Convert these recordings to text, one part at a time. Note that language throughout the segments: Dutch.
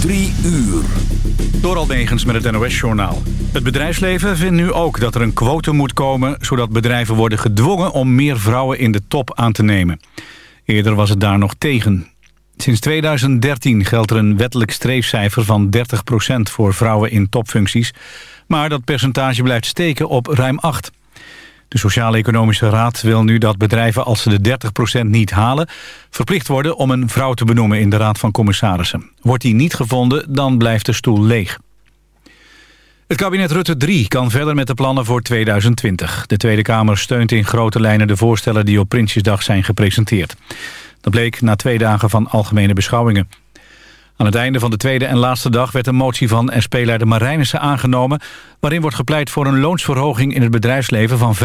Drie uur. Door Almegens met het NOS-journaal. Het bedrijfsleven vindt nu ook dat er een quotum moet komen... zodat bedrijven worden gedwongen om meer vrouwen in de top aan te nemen. Eerder was het daar nog tegen. Sinds 2013 geldt er een wettelijk streefcijfer van 30% voor vrouwen in topfuncties. Maar dat percentage blijft steken op ruim 8. De Sociaal-Economische Raad wil nu dat bedrijven als ze de 30% niet halen... verplicht worden om een vrouw te benoemen in de Raad van Commissarissen. Wordt die niet gevonden, dan blijft de stoel leeg. Het kabinet Rutte 3 kan verder met de plannen voor 2020. De Tweede Kamer steunt in grote lijnen de voorstellen die op Prinsjesdag zijn gepresenteerd. Dat bleek na twee dagen van algemene beschouwingen. Aan het einde van de tweede en laatste dag werd een motie van SP-leider Marijnissen aangenomen... waarin wordt gepleit voor een loonsverhoging in het bedrijfsleven van 5%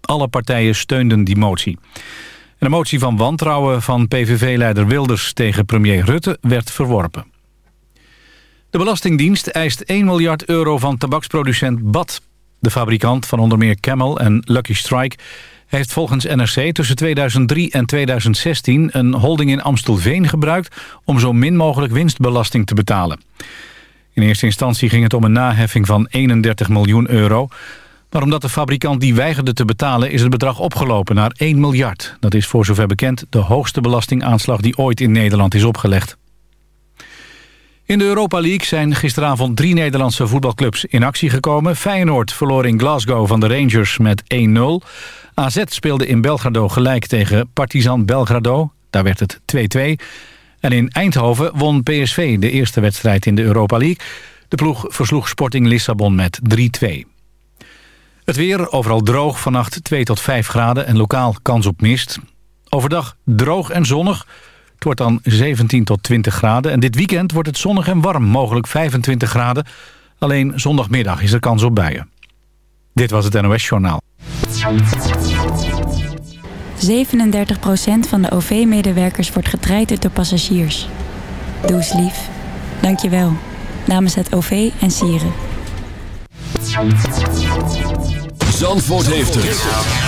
Alle partijen steunden die motie. En de motie van wantrouwen van PVV-leider Wilders tegen premier Rutte werd verworpen. De Belastingdienst eist 1 miljard euro van tabaksproducent BAT. De fabrikant van onder meer Camel en Lucky Strike heeft volgens NRC tussen 2003 en 2016 een holding in Amstelveen gebruikt om zo min mogelijk winstbelasting te betalen. In eerste instantie ging het om een naheffing van 31 miljoen euro. Maar omdat de fabrikant die weigerde te betalen is het bedrag opgelopen naar 1 miljard. Dat is voor zover bekend de hoogste belastingaanslag die ooit in Nederland is opgelegd. In de Europa League zijn gisteravond drie Nederlandse voetbalclubs in actie gekomen. Feyenoord verloor in Glasgow van de Rangers met 1-0. AZ speelde in Belgrado gelijk tegen Partizan Belgrado. Daar werd het 2-2. En in Eindhoven won PSV de eerste wedstrijd in de Europa League. De ploeg versloeg Sporting Lissabon met 3-2. Het weer, overal droog, vannacht 2 tot 5 graden en lokaal kans op mist. Overdag droog en zonnig. Het wordt dan 17 tot 20 graden. En dit weekend wordt het zonnig en warm, mogelijk 25 graden. Alleen zondagmiddag is er kans op buien. Dit was het NOS Journaal. 37% van de OV-medewerkers wordt getraind door passagiers. Doe eens lief. Dank je wel. Namens het OV en Sieren. Zandvoort heeft het.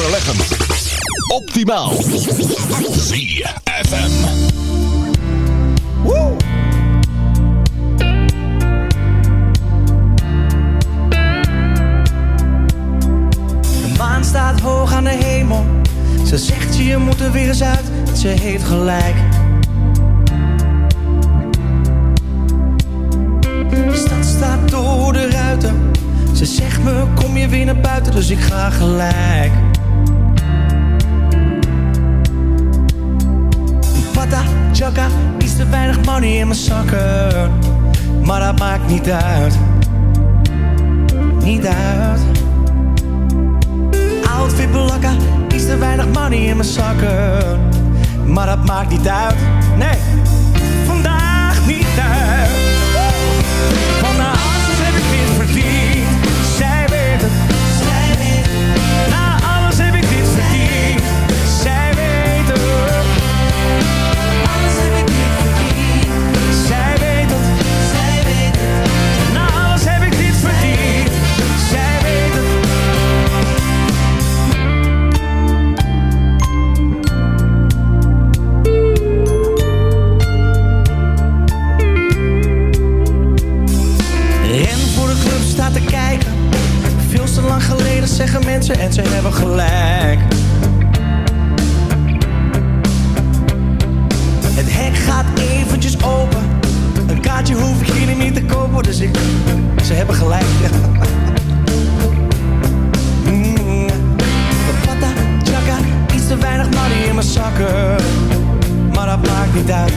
verleggen. Optimaal. ZFM. Woe! De maan staat hoog aan de hemel. Ze zegt je, je moet er weer eens uit. Ze heeft gelijk. De stad staat door de ruiten. Ze zegt me, kom je weer naar buiten, dus ik ga gelijk. Bata, Chaka, iets te weinig money in mijn zakken. Maar dat maakt niet uit, niet uit. Outfit belakka, iets te weinig money in mijn zakken. Maar dat maakt niet uit. mensen en ze hebben gelijk. Het hek gaat eventjes open. Een kaartje hoef ik hier niet te kopen, dus ik... Ze hebben gelijk. mm. Chaka, iets te weinig money in mijn zakken. Maar dat maakt niet uit.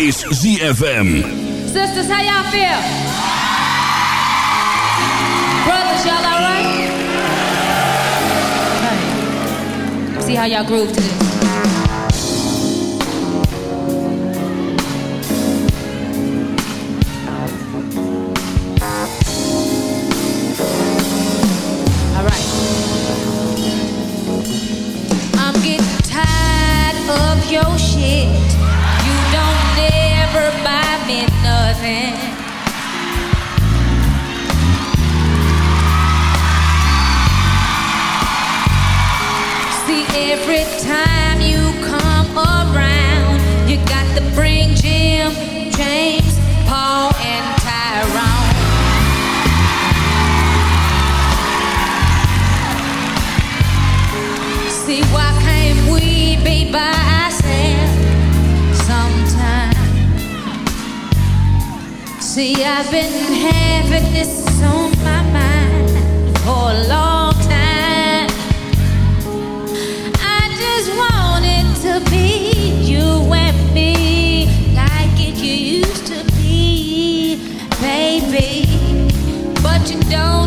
is ZFM. Sisters, how y'all feel? Brothers, y'all alright? See how y'all groove today. See, I've been having this on my mind for a long time. I just to be you and me, like it used to be, baby. But you don't.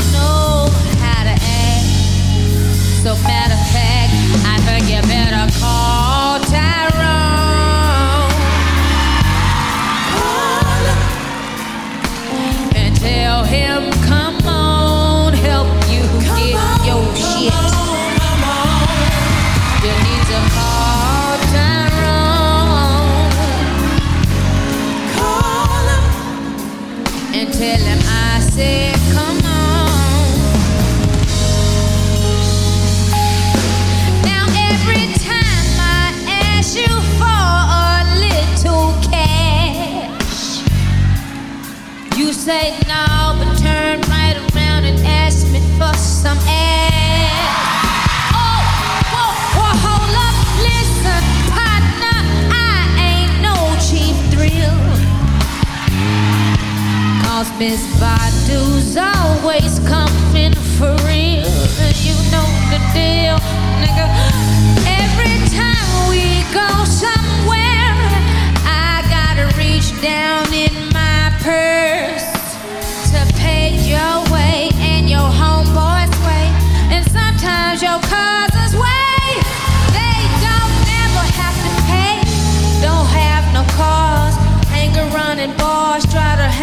said no, but turned right around and asked me for some ass. Oh, oh whoa, whoa, hold up, listen, partner, I ain't no cheap thrill. Cause Miss Badu's always coming for real, you know the deal.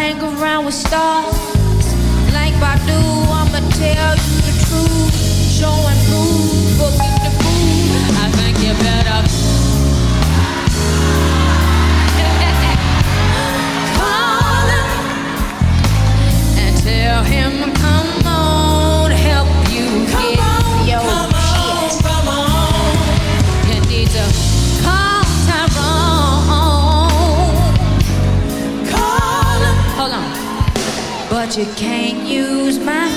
hang around with stars. Like Badu, I'ma tell you the truth. Show and prove, booking the food. I think you better. Call him and tell him I'm. you can't use my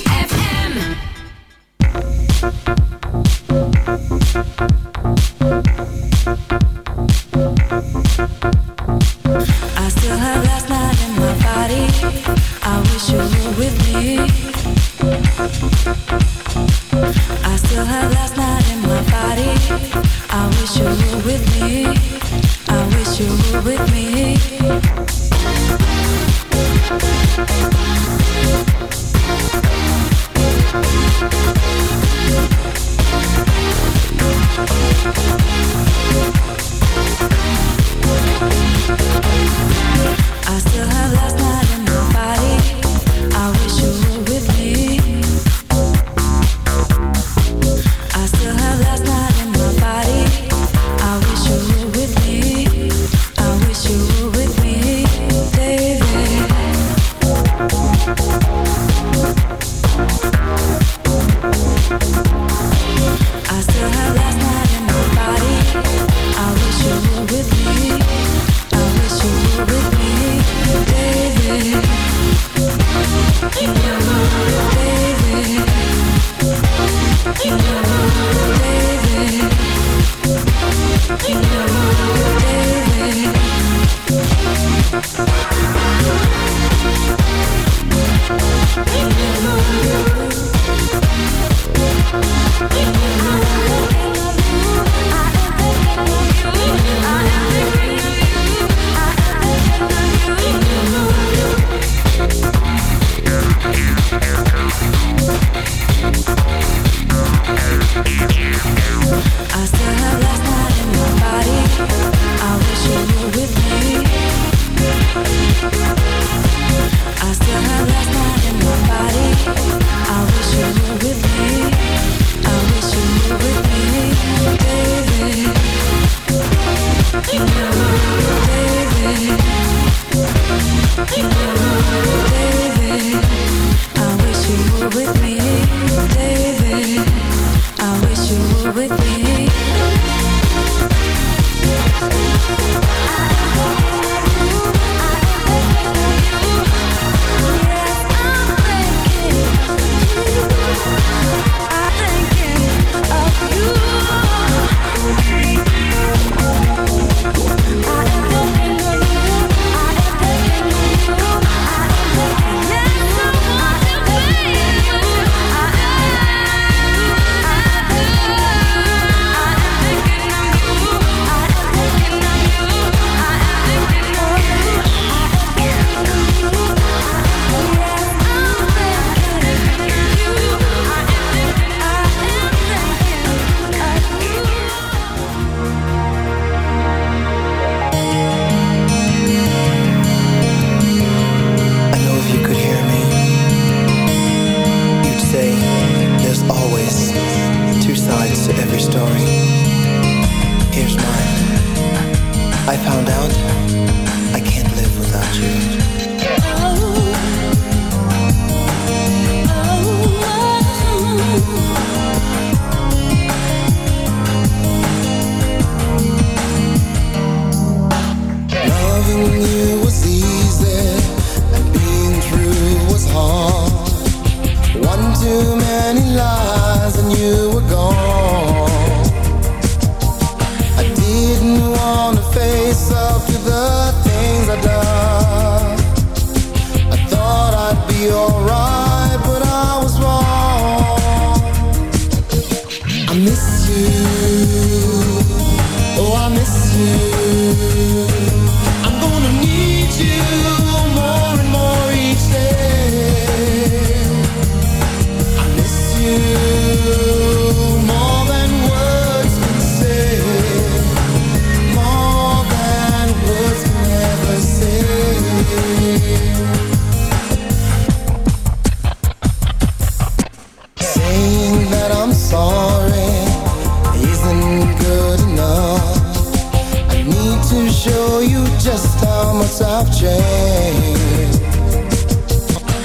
I've changed.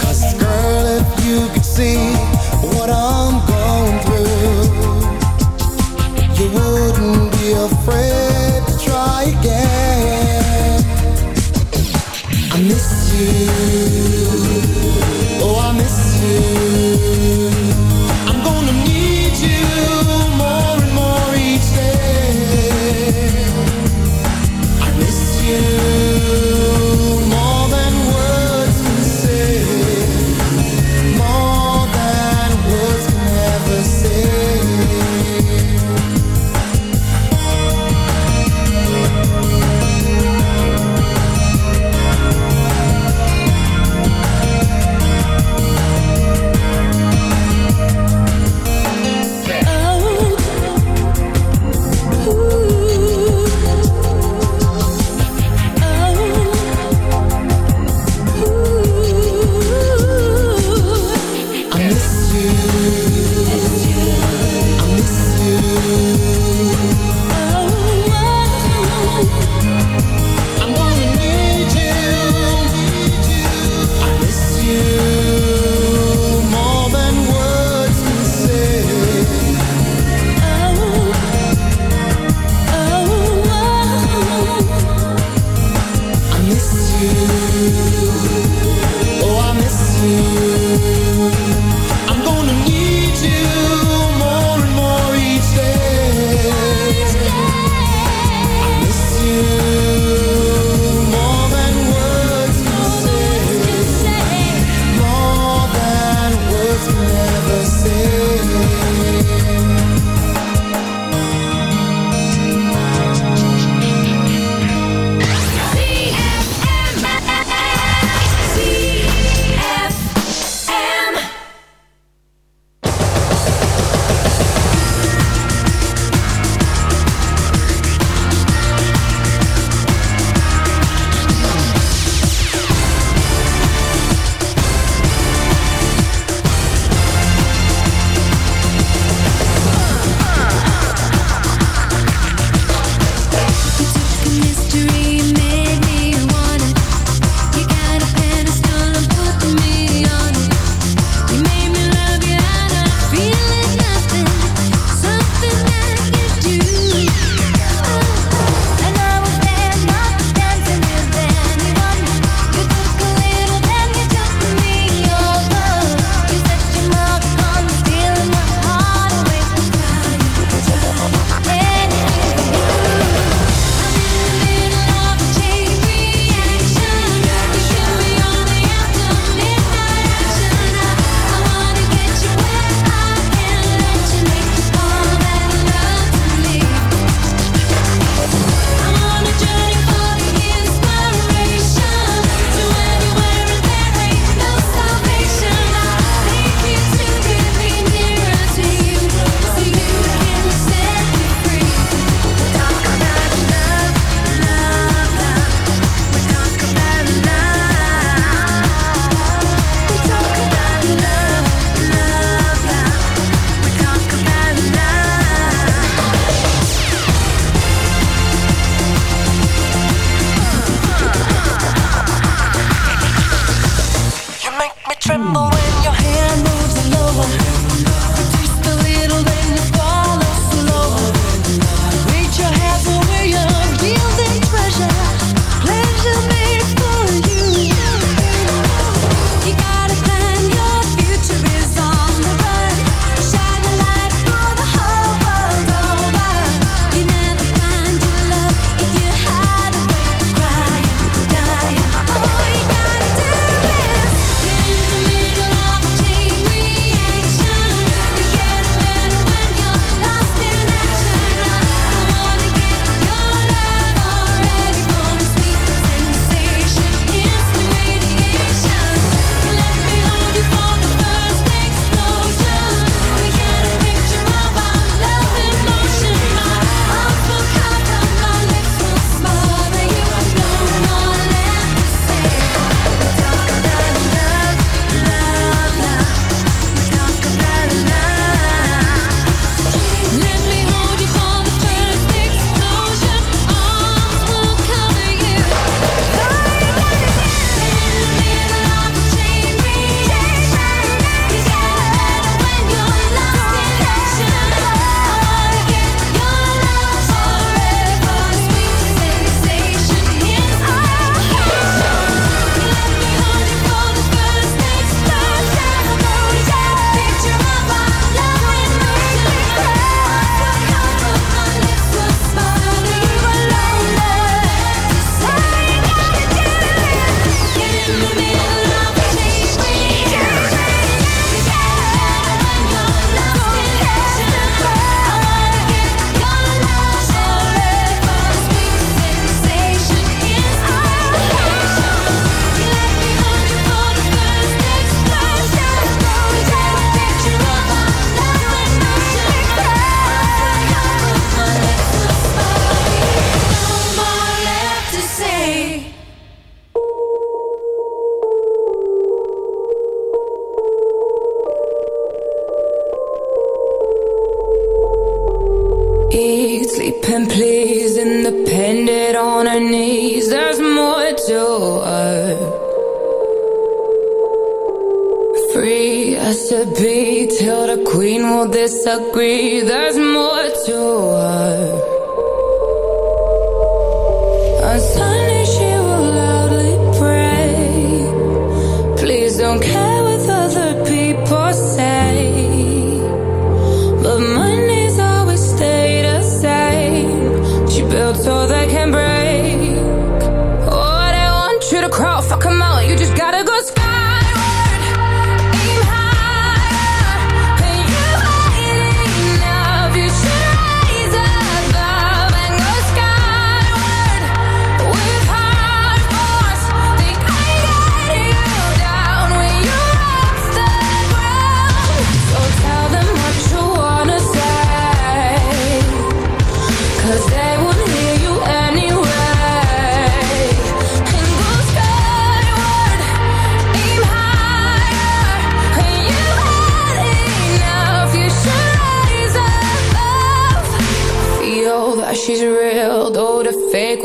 Cause girl, if you could see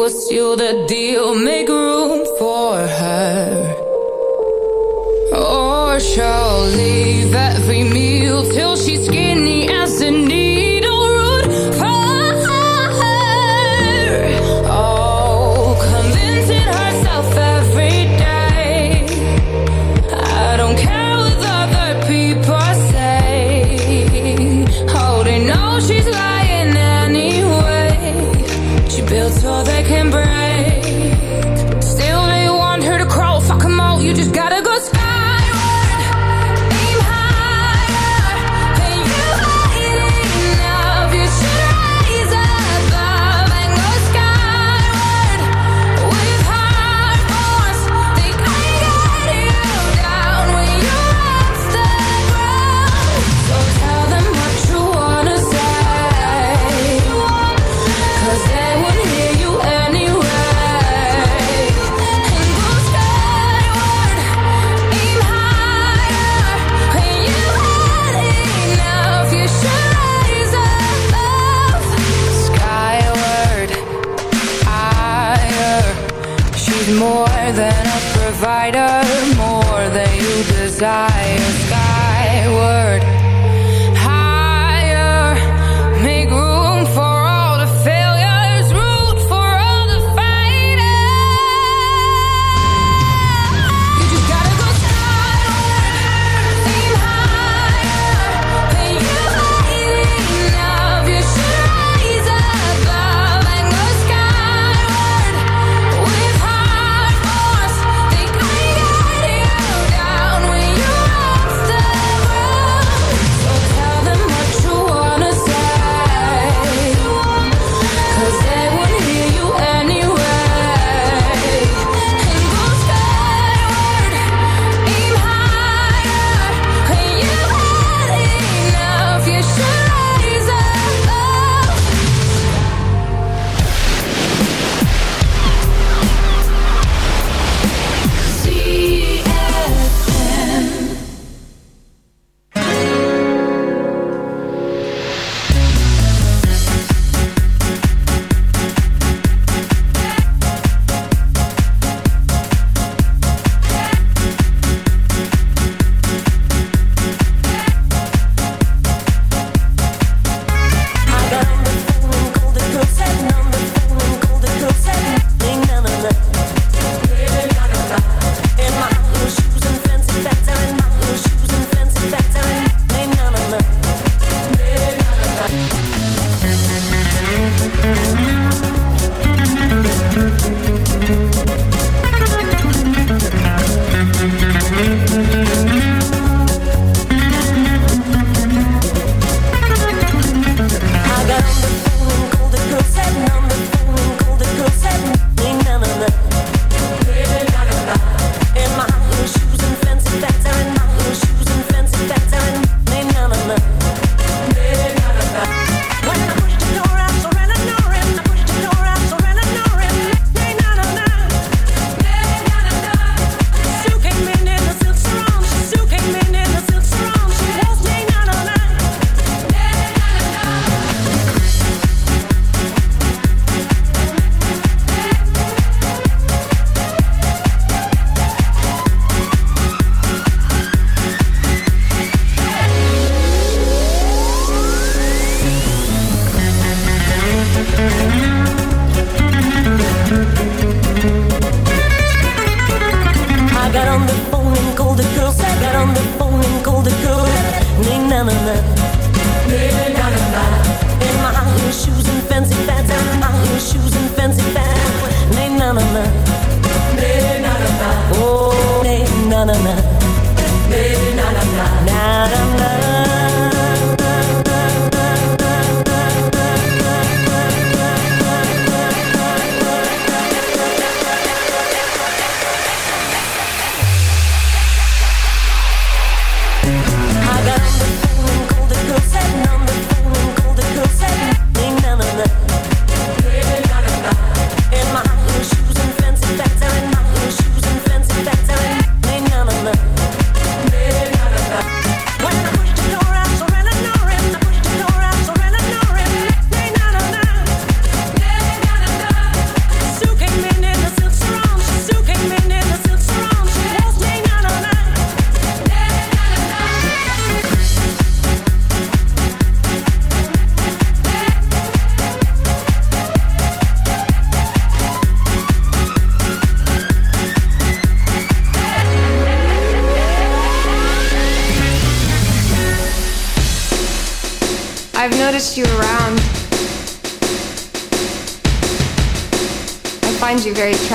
Will seal the deal, make room for her. Oh, or she'll leave every meal.